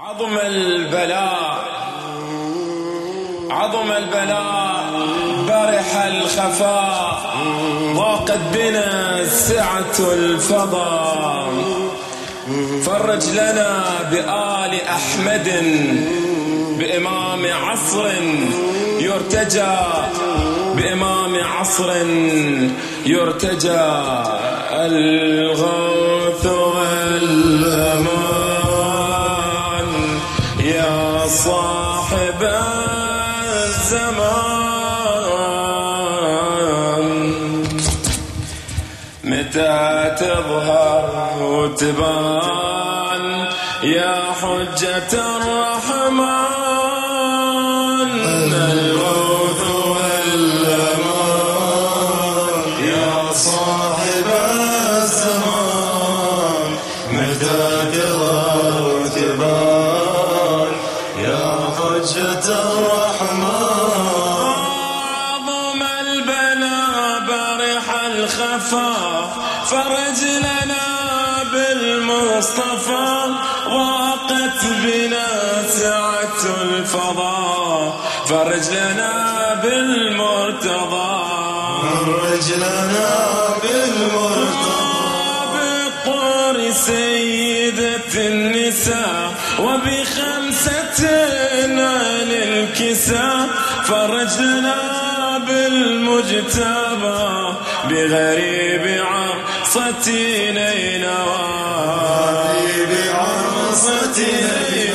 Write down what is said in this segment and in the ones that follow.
عظم البلاء عظم البلاء برح الخفاء ضاقت بنا سعة الفضاء. فرج لنا بآل أحمد بإمام عصر يرتجى بإمام عصر يرتجى. الغوث والأمان يا صاحب الزمان. متى تظهر وتبان يا حجة الرحمن؟ الغوث والأمان. يا صاحب الزمان. متى تظهر الخفا فرج لنا بالمصطفى. ضاقت بنا سعة الفضاء فرج لنا بالمرتضى. فرج لنا بالمرتضى. بالطور سيدة النساء وبخمسة نال الكساء. فرج لنا بالمجتبى. بغريب عرصتي نينوى. بعرصتي نينوى.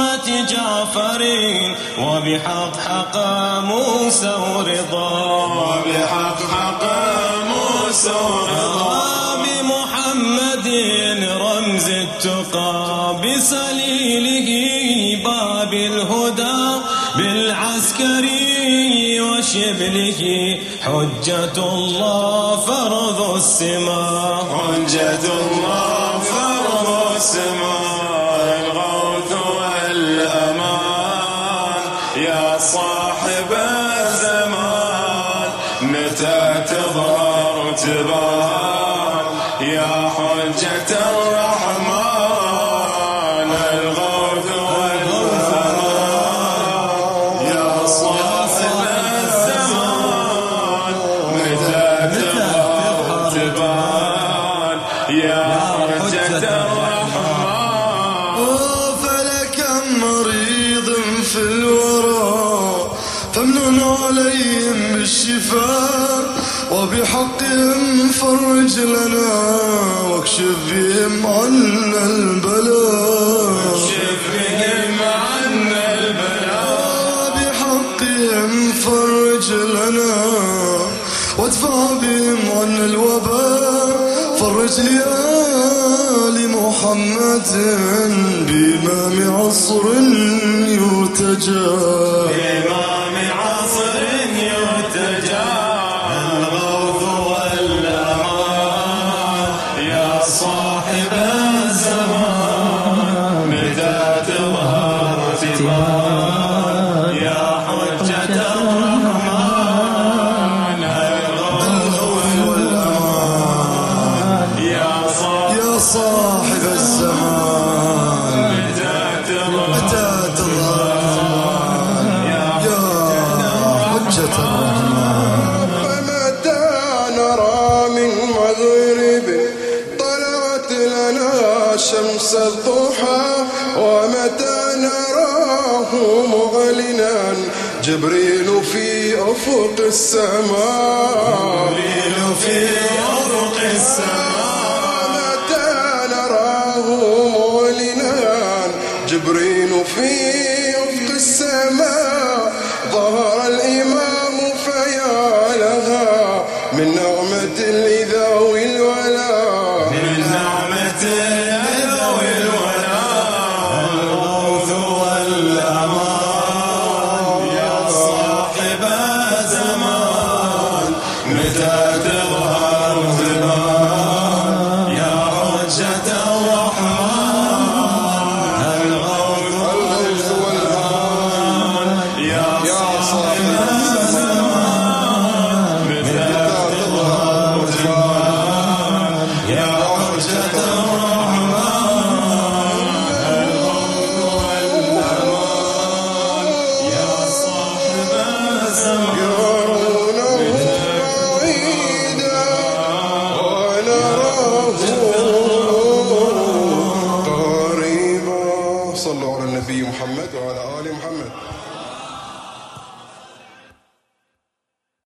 بحرمة جعفر وبحق حق موسى ورضا بحق حق موسى ورضا بمحمد رمز التقى بسليله باب الهدى بالعسكري وشبله حجة الله فرض السماء. متى تظهر تبان يا حجة الرحمن الغوث والأمان يا صاحب الزمان متى تظهر تبان يا حجة الرحمن. فلكم مريض في الورى فمنن عليهم بالشفاء. وبحقهم فرج لنا واكشف بهم عنا البلاء. شف بهم عنا البلاء. بحقهم فرج لنا وادفع بهم عنا الوباء. فرج لآل محمد بإمام عصر يرتجى. صاحب يا صاحب الزمان. متى تظهر يا حجة الرحمن. فمتى نرى من مغرب طلعت لنا شمس الضحى ومتى نراه مغلنا. جبريل في أفق السماء. جبريل في أفق السماء. جبرين في أفق السماء ظهر الإمام فيا لها. من نعمة لذوي الولا من نعمة لذوي الولا الغوث والأمان يا صاحب الزمان. متى